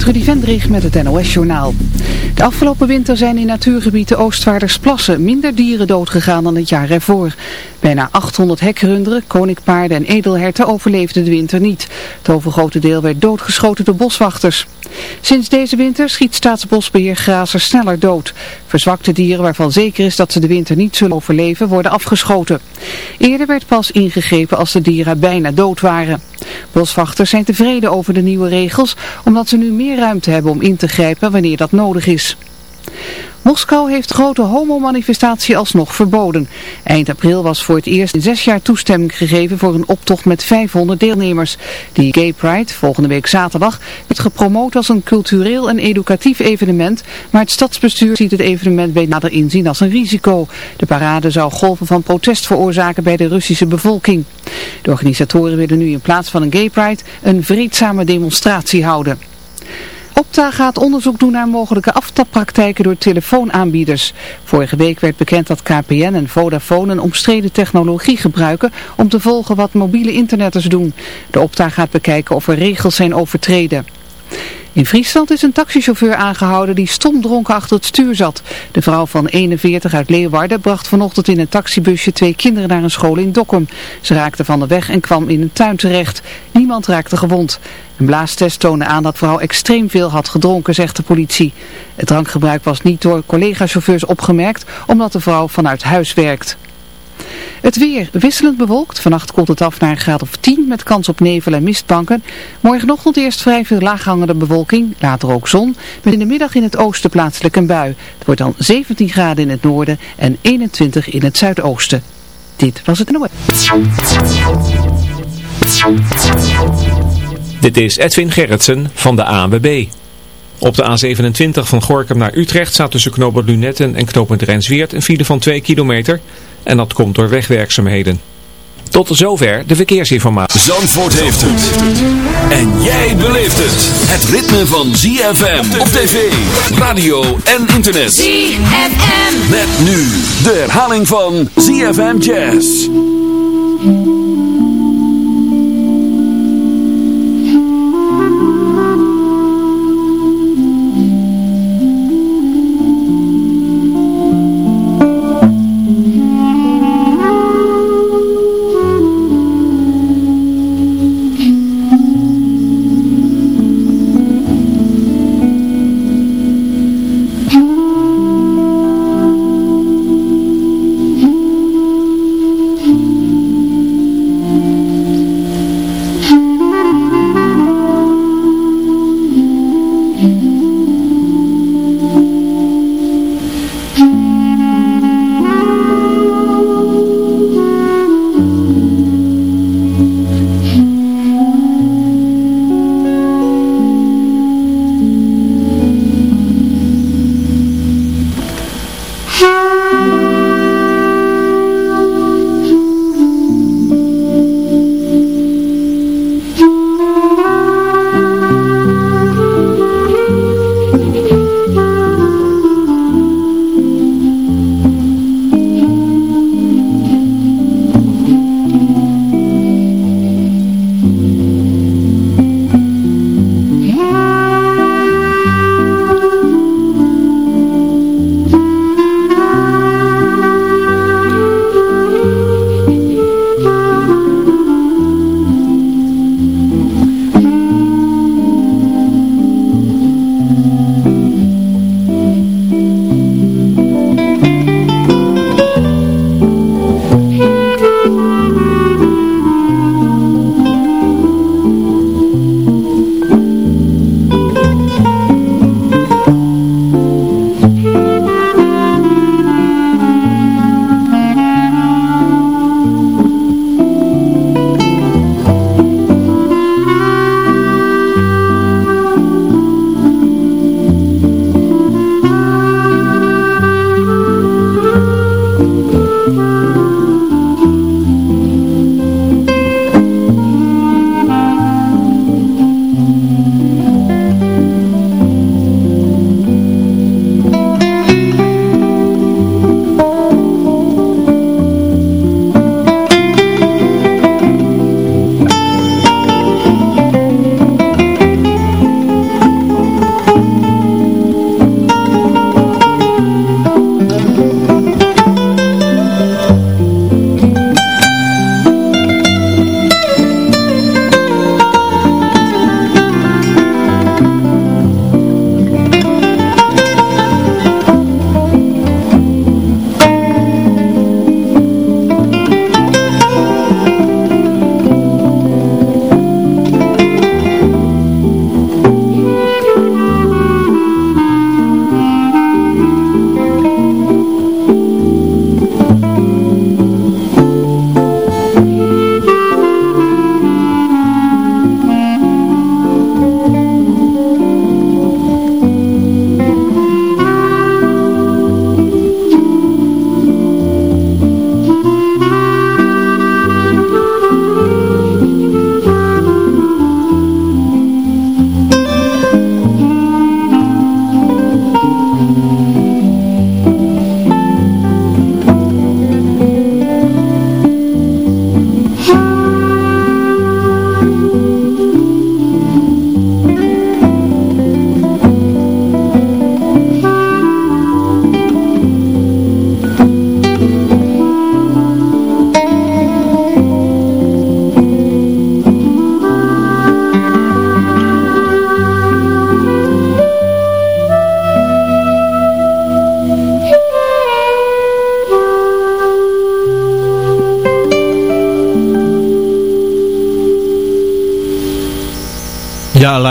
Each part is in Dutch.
Trudy Vendrig met het NOS-journaal. De afgelopen winter zijn in natuurgebied Oostvaardersplassen minder dieren doodgegaan dan het jaar ervoor. Bijna 800 hekrunderen, koninkpaarden en edelherten overleefden de winter niet. Het overgrote deel werd doodgeschoten door boswachters. Sinds deze winter schiet Staatsbosbeheer grazers sneller dood. Verzwakte dieren waarvan zeker is dat ze de winter niet zullen overleven worden afgeschoten. Eerder werd pas ingegrepen als de dieren bijna dood waren. Boswachters zijn tevreden over de nieuwe regels omdat ze nu meer ruimte hebben om in te grijpen wanneer dat nodig is. Moskou heeft grote homomanifestatie alsnog verboden. Eind april was voor het eerst in zes jaar toestemming gegeven voor een optocht met 500 deelnemers. Die Gay Pride, volgende week zaterdag, werd gepromoot als een cultureel en educatief evenement, maar het stadsbestuur ziet het evenement bij nader inzien als een risico. De parade zou golven van protest veroorzaken bij de Russische bevolking. De organisatoren willen nu in plaats van een Gay Pride een vreedzame demonstratie houden. Opta gaat onderzoek doen naar mogelijke aftappraktijken door telefoonaanbieders. Vorige week werd bekend dat KPN en Vodafone een omstreden technologie gebruiken om te volgen wat mobiele internetters doen. De Opta gaat bekijken of er regels zijn overtreden. In Friesland is een taxichauffeur aangehouden die stomdronken achter het stuur zat. De vrouw van 41 uit Leeuwarden bracht vanochtend in een taxibusje twee kinderen naar een school in Dokkum. Ze raakte van de weg en kwam in een tuin terecht. Niemand raakte gewond. Een blaastest toonde aan dat vrouw extreem veel had gedronken, zegt de politie. Het drankgebruik was niet door collega-chauffeurs opgemerkt, omdat de vrouw vanuit huis werkt. Het weer wisselend bewolkt. Vannacht koelt het af naar een graad of 10 met kans op nevel en mistbanken. Morgenochtend eerst vrij veel laaghangende bewolking, later ook zon. Met in de middag in het oosten plaatselijk een bui. Het wordt dan 17 graden in het noorden en 21 in het zuidoosten. Dit was het NOS. Dit is Edwin Gerritsen van de ANWB. Op de A27 van Gorkum naar Utrecht staat tussen knooppunt Lunetten en knooppunt Rensweert een file van 2 kilometer. En dat komt door wegwerkzaamheden. Tot zover de verkeersinformatie. Zandvoort heeft het. En jij beleeft het. Het ritme van ZFM op tv, radio en internet. ZFM. Met nu de herhaling van ZFM Jazz.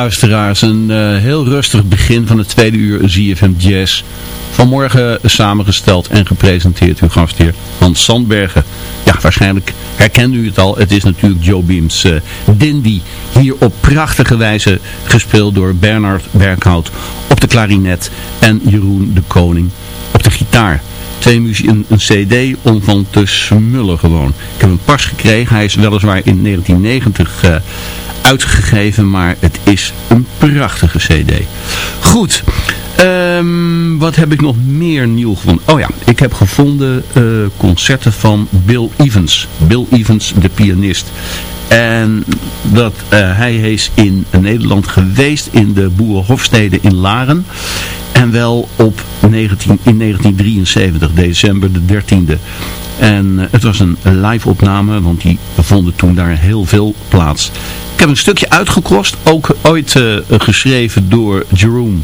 Luisteraars, een uh, heel rustig begin van het tweede uur ZFM Jazz. Vanmorgen samengesteld en gepresenteerd uw gastheer Hans Sandbergen. Ja, waarschijnlijk herkent u het al. Het is natuurlijk Joe Beams uh, Dindy. Hier op prachtige wijze gespeeld door Bernard Berghout op de klarinet en Jeroen de Koning op de gitaar twee muziek, een, een, cd om van te smullen gewoon. Ik heb hem pas gekregen. Hij is weliswaar in 1990 uh, uitgegeven, maar het is een prachtige cd. Goed, um, wat heb ik nog meer nieuw gevonden? Oh ja, ik heb gevonden uh, concerten van Bill Evans. Bill Evans, de pianist. En dat, uh, hij is in Nederland geweest in de Boerenhofstede in Laren. En wel op 19, in 1973, december de 13e. En uh, het was een live opname, want die vonden toen daar heel veel plaats. Ik heb een stukje uitgekrost, ook ooit uh, geschreven door Jerome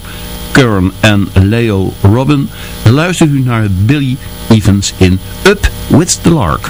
Kern en Leo Robin. Luister u naar Billy Evans in Up With The Lark.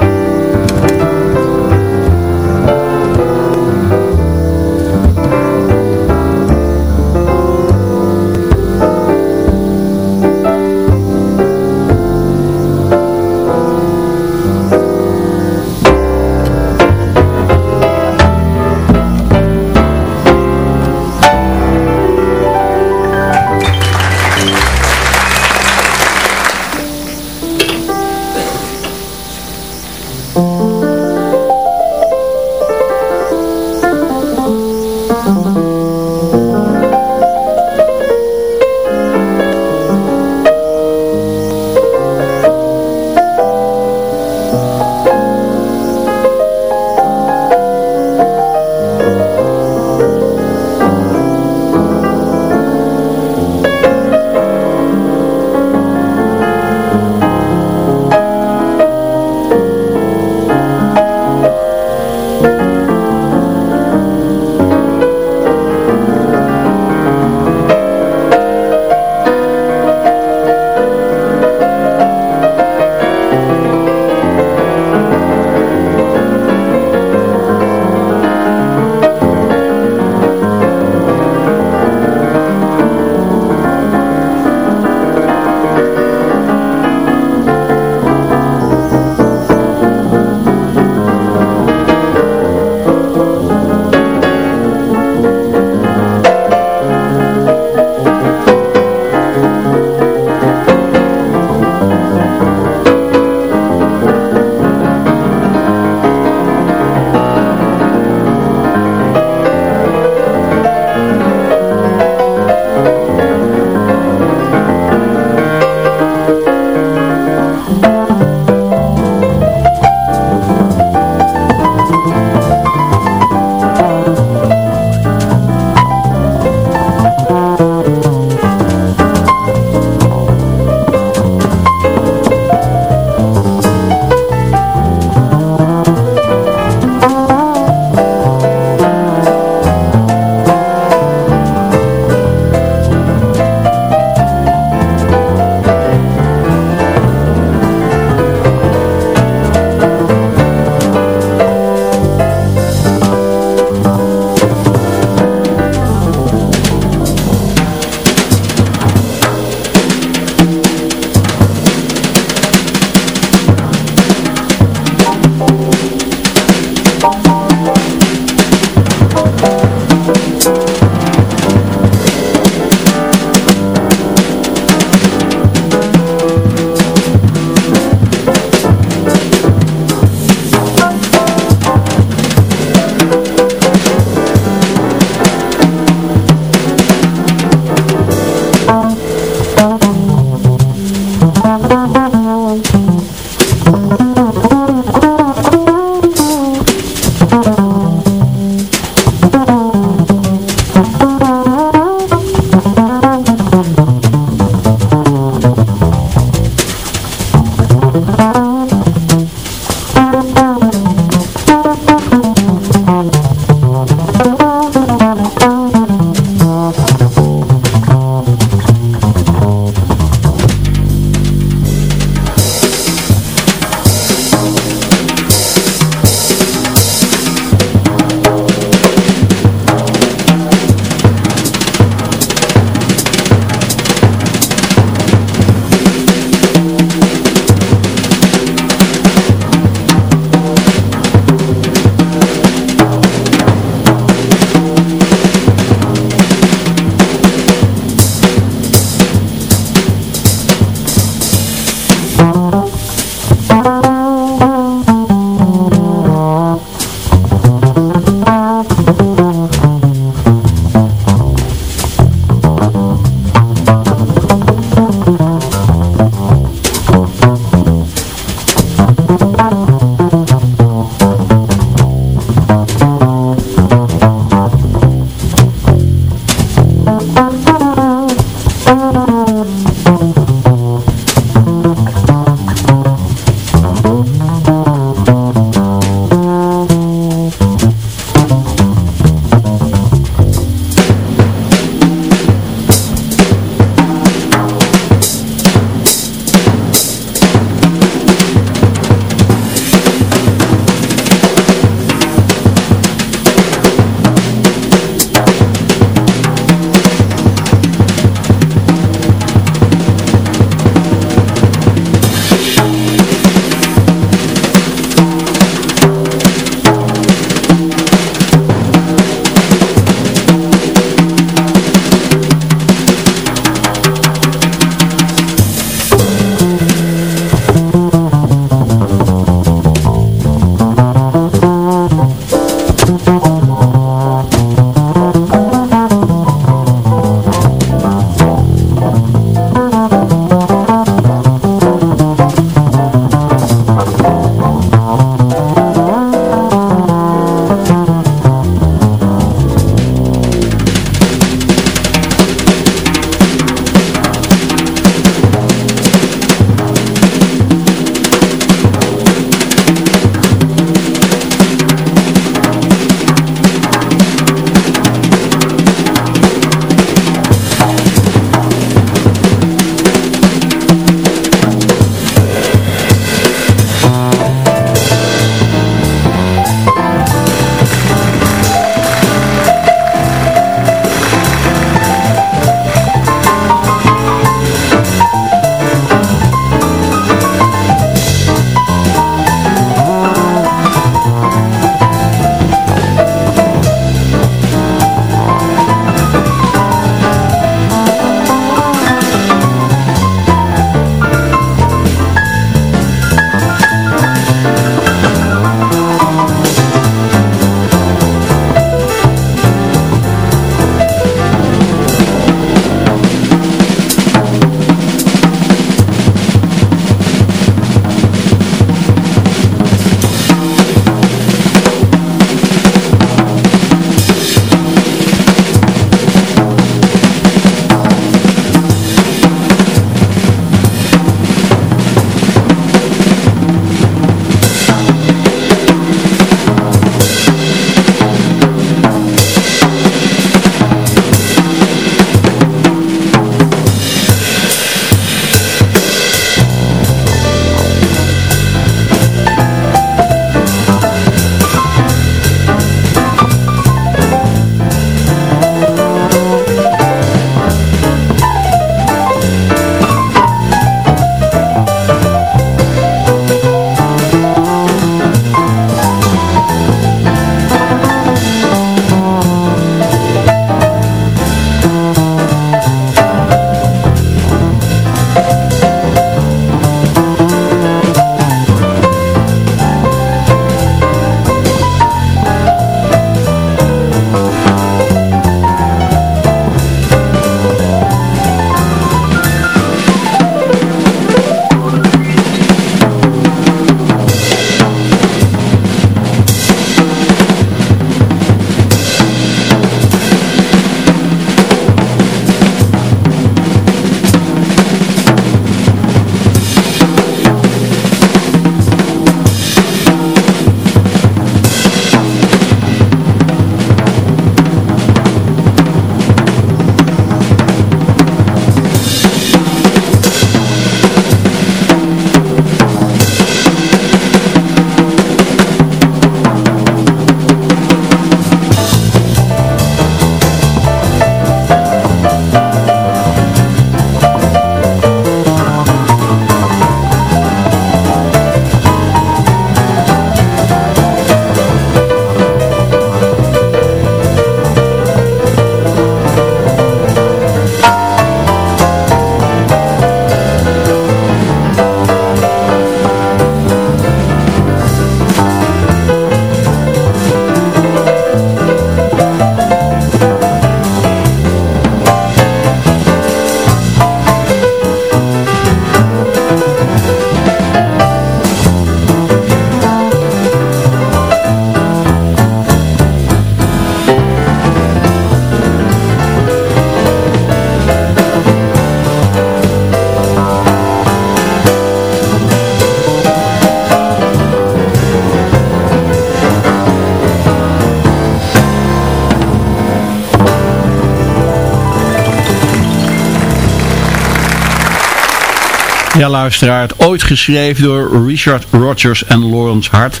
Ja, luisteraar, ooit geschreven door Richard Rogers en Lawrence Hart.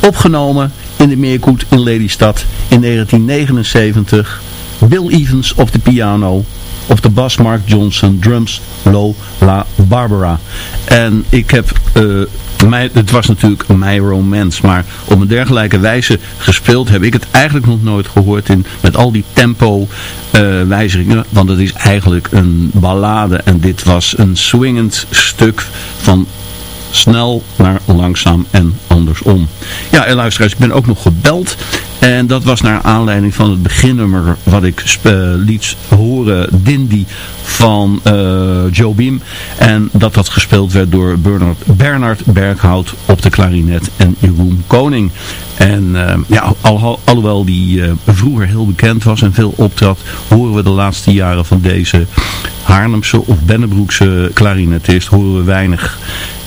Opgenomen in de Meerkoet in Lelystad in 1979. Bill Evans op de piano. Op de bas Mark Johnson, drums Lo La Barbara. En ik heb... Mij, het was natuurlijk My Romance, maar op een dergelijke wijze gespeeld heb ik het eigenlijk nog nooit gehoord in, met al die tempo uh, wijzigingen, want het is eigenlijk een ballade en dit was een swingend stuk van snel naar langzaam en andersom. Ja, en luisteraars, ik ben ook nog gebeld. En dat was naar aanleiding van het beginnummer wat ik liet horen, Dindy van uh, Joe Beam. En dat dat gespeeld werd door Bernard, Berghout op de klarinet en Jeroen Koning. En uh, ja, al, alhoewel die vroeger heel bekend was en veel optrad, horen we de laatste jaren van deze Haarlemse of Bennebroekse klarinetist horen we weinig.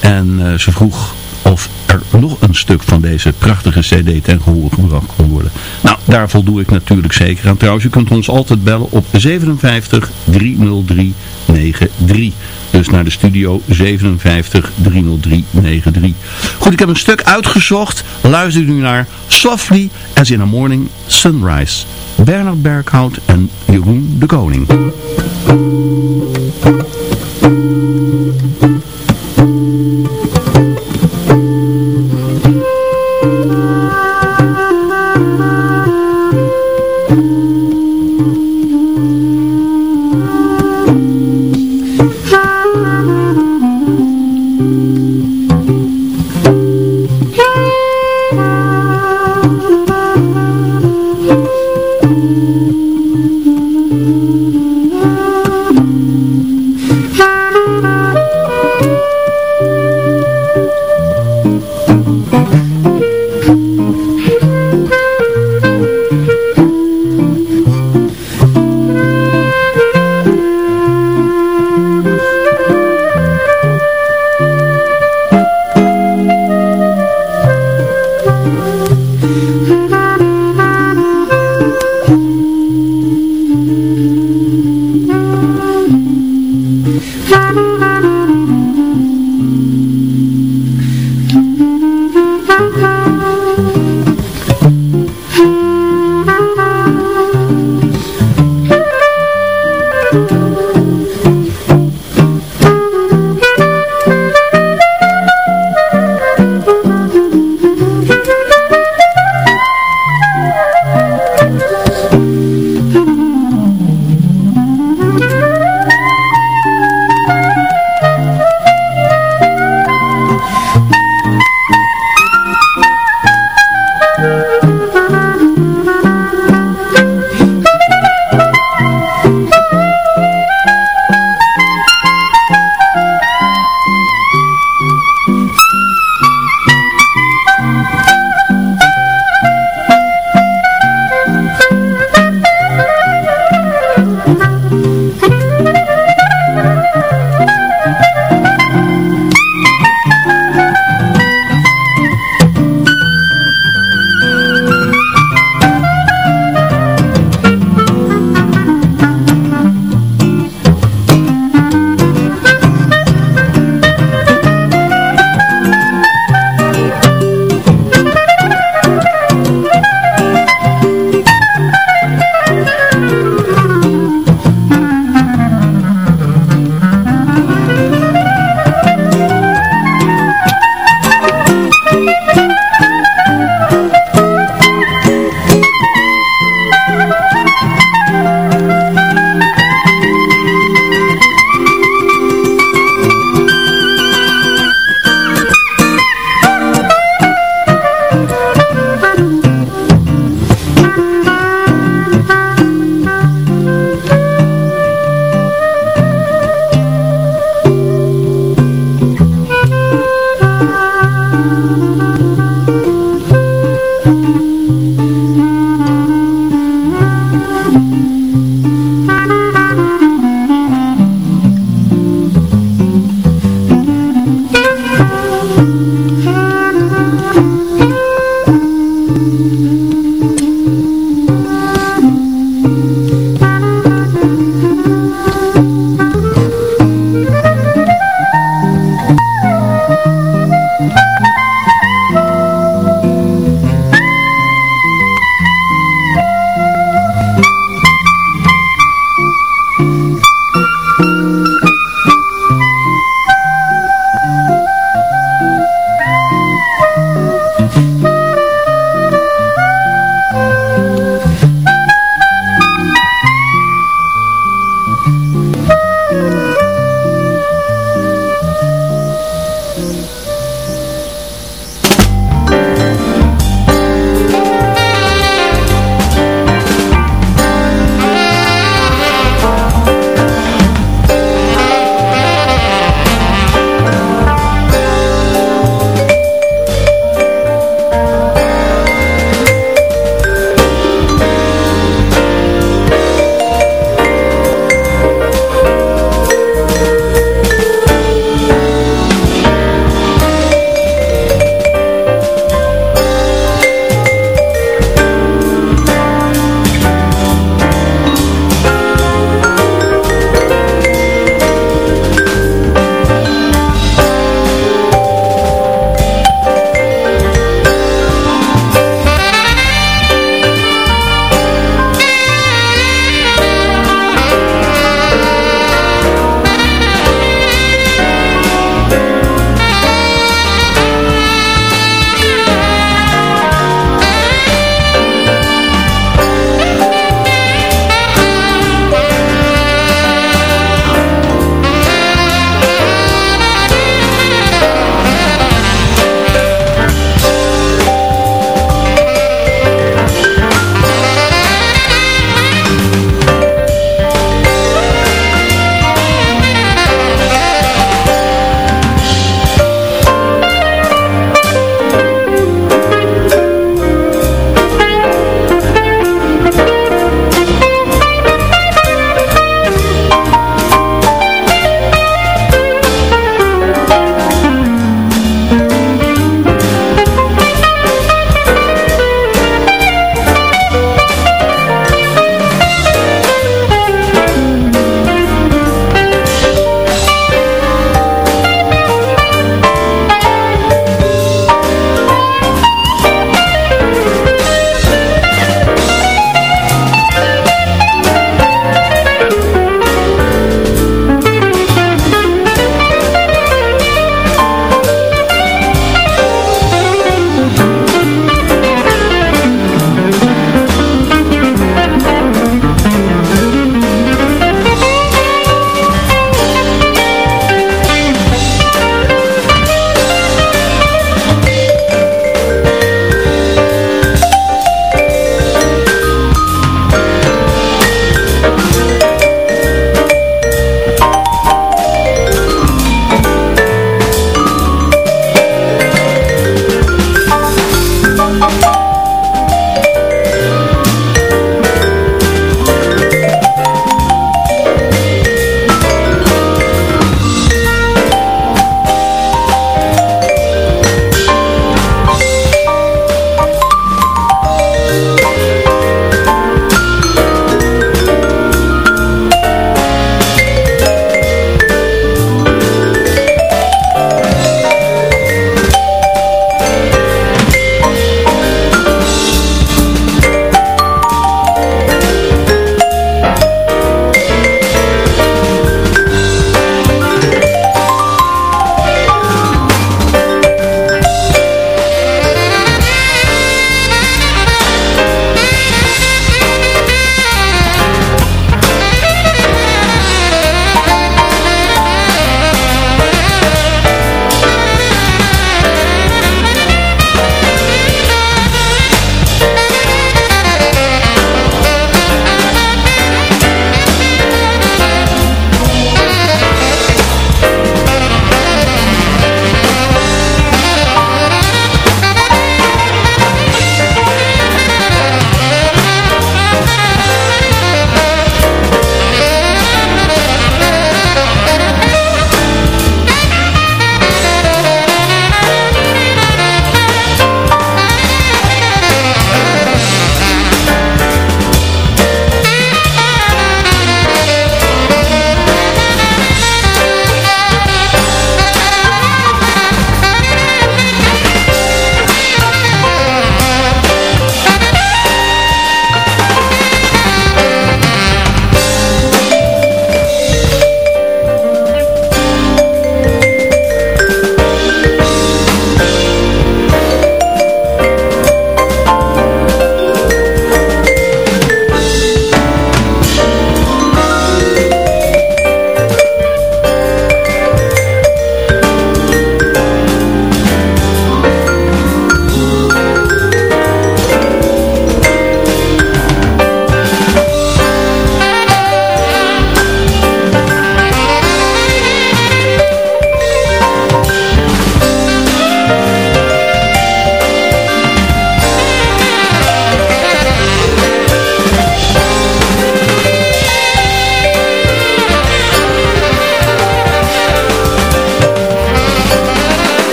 En ze vroeg of er nog een stuk van deze prachtige cd ten gehoor gebracht kon worden. Nou, daar voldoe ik natuurlijk zeker aan. Trouwens, u kunt ons altijd bellen op 57 303 93. Dus naar de studio 57 303 93. Goed, ik heb een stuk uitgezocht. Luister nu naar Softly as in a Morning Sunrise. Bernard Berghout en Jeroen de Koning. MUZIEK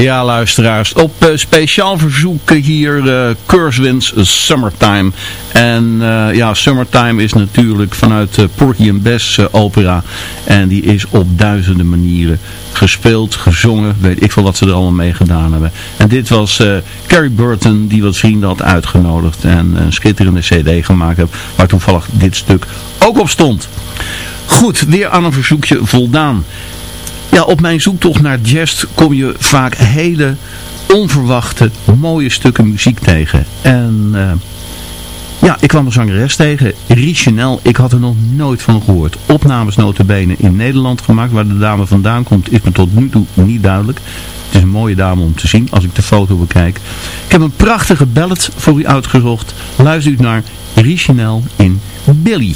Ja, luisteraars. Op uh, speciaal verzoek hier uh, Summertime. En uh, ja, Summertime is natuurlijk vanuit Porky and Bess opera. En die is op duizenden manieren gespeeld, gezongen. Weet ik veel wat ze er allemaal mee gedaan hebben. En dit was Carrie Burton die wat vrienden had uitgenodigd. En een schitterende cd gemaakt heeft. Waar toevallig dit stuk ook op stond. Goed, weer aan een verzoekje voldaan. Ja, op mijn zoektocht naar jazz kom je vaak hele onverwachte, mooie stukken muziek tegen. En uh, ja, ik kwam een zangeres tegen, Richenel. Ik had er nog nooit van gehoord. Opnames notabene in Nederland gemaakt. Waar de dame vandaan komt is me tot nu toe niet duidelijk. Het is een mooie dame om te zien als ik de foto bekijk. Ik heb een prachtige ballad voor u uitgezocht. Luister u naar Richenel in Billy.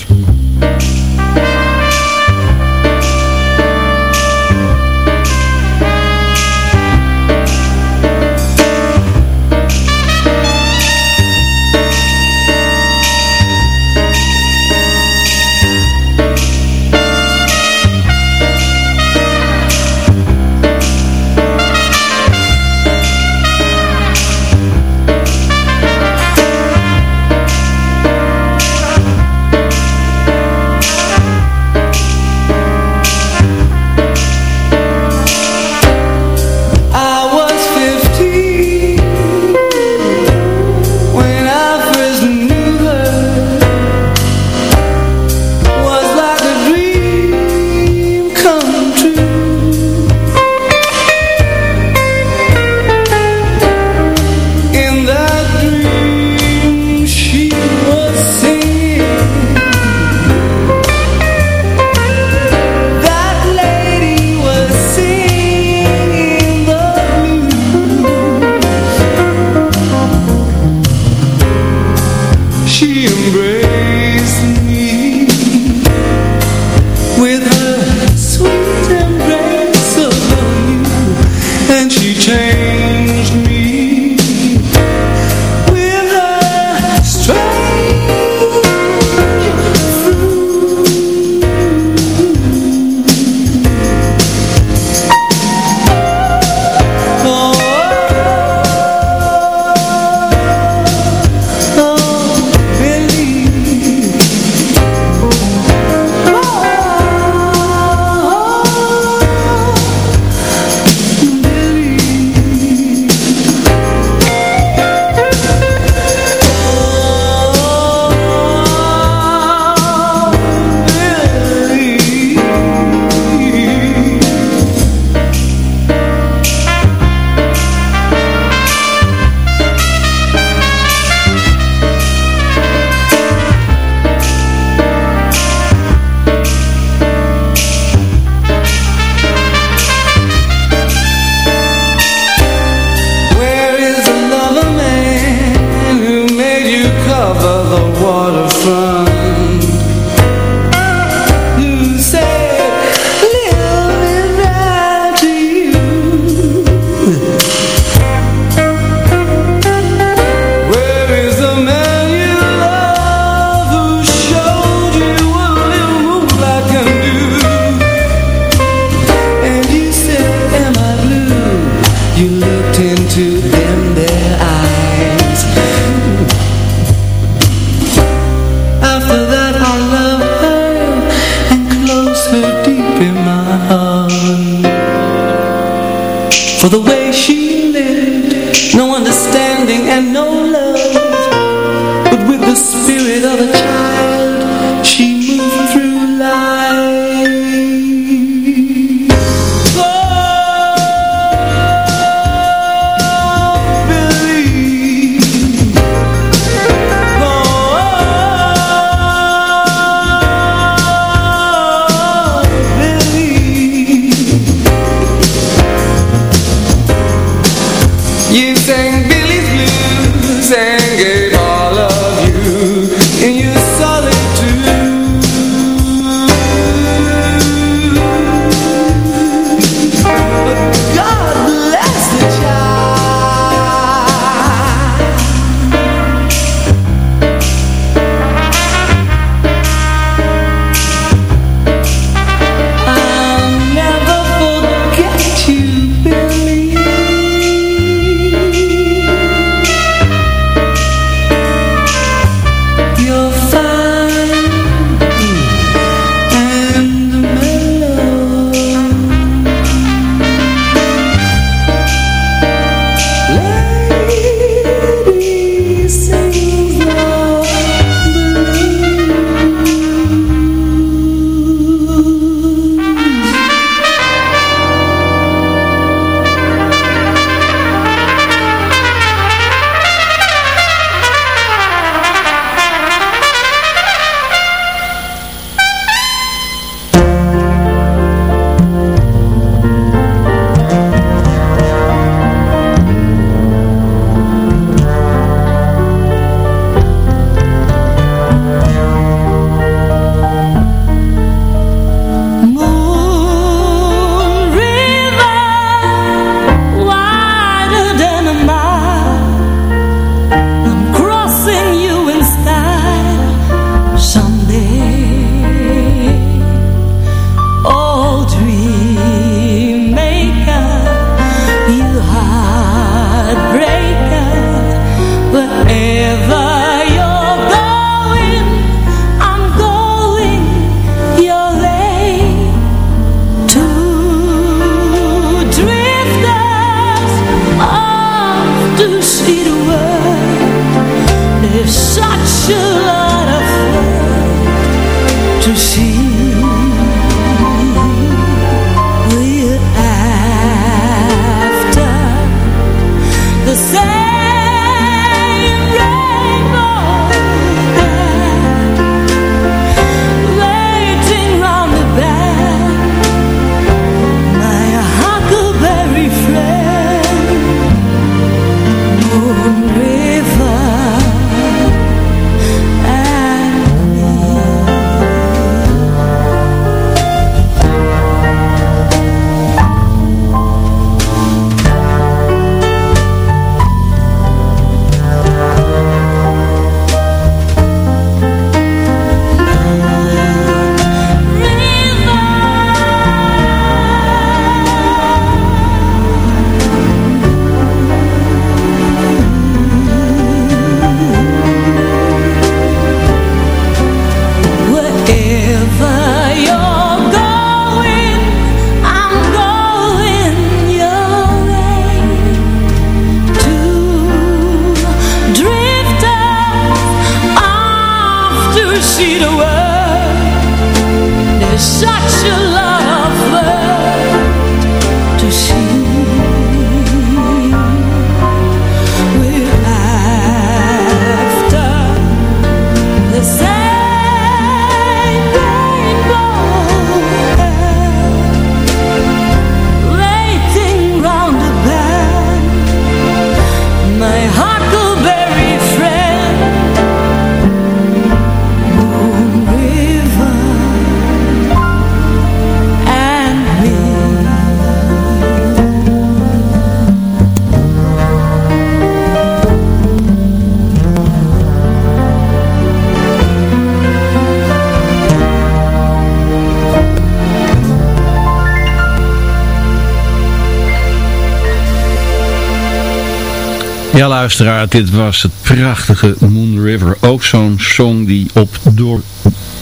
Ja luisteraar, dit was het prachtige Moon River. Ook zo'n song die op door,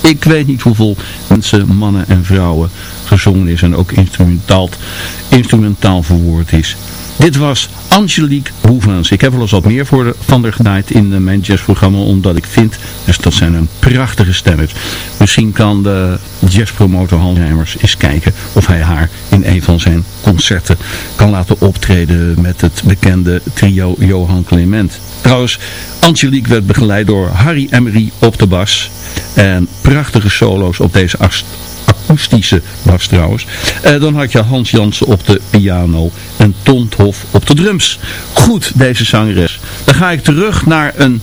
ik weet niet hoeveel mensen, mannen en vrouwen gezongen is. En ook instrumentaal, instrumentaal verwoord is. Dit was Angelique Hoevens. Ik heb wel eens wat meer voor van haar gedaan in mijn jazzprogramma, omdat ik vind, dat zijn een prachtige stemmen. Misschien kan de jazzpromotor Hans eens kijken of hij haar in een van zijn concerten kan laten optreden met het bekende trio Johan Clement. Trouwens, Angelique werd begeleid door Harry Emery op de bas en prachtige solo's op deze akoestische bas trouwens. Uh, dan had je Hans Jansen op de piano en Ton Hof op de drums. Goed, deze zangeres. Dan ga ik terug naar een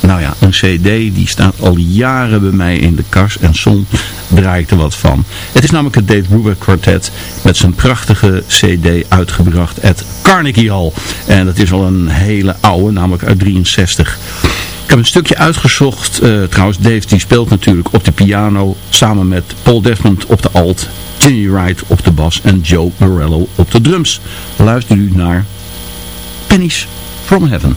nou ja, een cd die staat al jaren bij mij in de kast en soms draai ik er wat van. Het is namelijk het Dave Brubeck Quartet met zijn prachtige cd uitgebracht at Carnegie Hall. En dat is al een hele oude, namelijk uit 63. Ik heb een stukje uitgezocht. Uh, trouwens, Dave die speelt natuurlijk op de piano samen met Paul Desmond op de alt, Ginny Wright op de bas en Joe Morello op de drums. Luister u naar Pennies from Heaven.